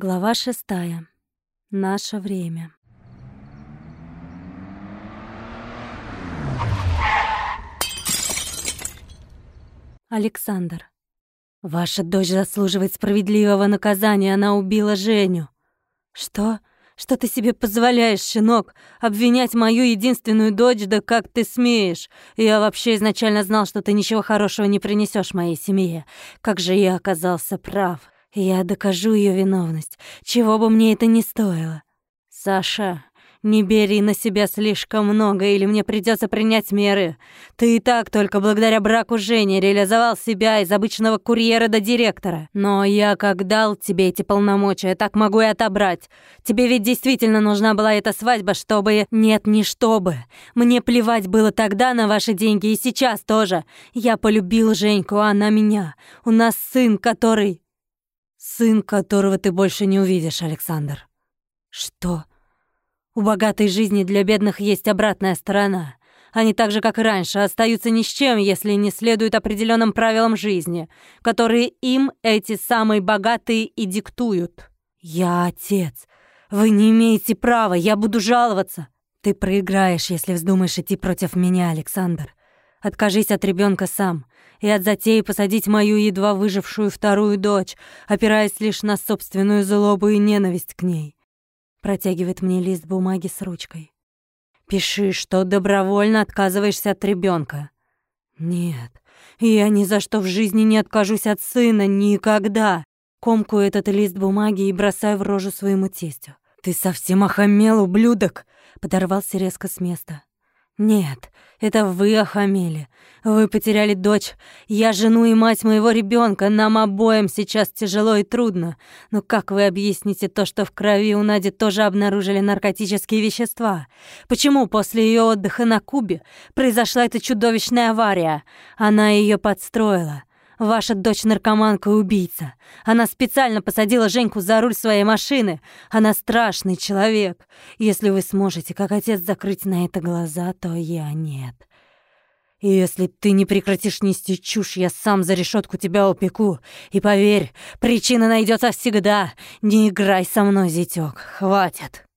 Глава шестая. Наше время. Александр. Ваша дочь заслуживает справедливого наказания, она убила Женю. Что? Что ты себе позволяешь, щенок? Обвинять мою единственную дочь, да как ты смеешь? Я вообще изначально знал, что ты ничего хорошего не принесешь моей семье. Как же я оказался прав. Я докажу ее виновность, чего бы мне это ни стоило. Саша, не бери на себя слишком много, или мне придется принять меры. Ты и так только благодаря браку Жени реализовал себя из обычного курьера до директора. Но я как дал тебе эти полномочия, так могу и отобрать. Тебе ведь действительно нужна была эта свадьба, чтобы... Нет, не чтобы. Мне плевать было тогда на ваши деньги, и сейчас тоже. Я полюбил Женьку, а она меня. У нас сын, который... Сын, которого ты больше не увидишь, Александр. Что? У богатой жизни для бедных есть обратная сторона. Они так же, как и раньше, остаются ни с чем, если не следуют определенным правилам жизни, которые им эти самые богатые и диктуют. Я отец. Вы не имеете права, я буду жаловаться. Ты проиграешь, если вздумаешь идти против меня, Александр. Откажись от ребенка сам и от затеи посадить мою едва выжившую вторую дочь, опираясь лишь на собственную злобу и ненависть к ней. Протягивает мне лист бумаги с ручкой. Пиши, что добровольно отказываешься от ребенка. Нет, я ни за что в жизни не откажусь от сына, никогда. Комкую этот лист бумаги и бросаю в рожу своему тестю. «Ты совсем охамел, ублюдок!» Подорвался резко с места. «Нет, это вы охамели. Вы потеряли дочь. Я жену и мать моего ребенка. Нам обоим сейчас тяжело и трудно. Но как вы объясните то, что в крови у Нади тоже обнаружили наркотические вещества? Почему после ее отдыха на Кубе произошла эта чудовищная авария? Она ее подстроила. Ваша дочь наркоманка и убийца. Она специально посадила Женьку за руль своей машины. Она страшный человек. Если вы сможете, как отец, закрыть на это глаза, то я нет. И если ты не прекратишь нести чушь, я сам за решетку тебя упеку. И поверь, причина найдется всегда. Не играй со мной, зятёк. Хватит.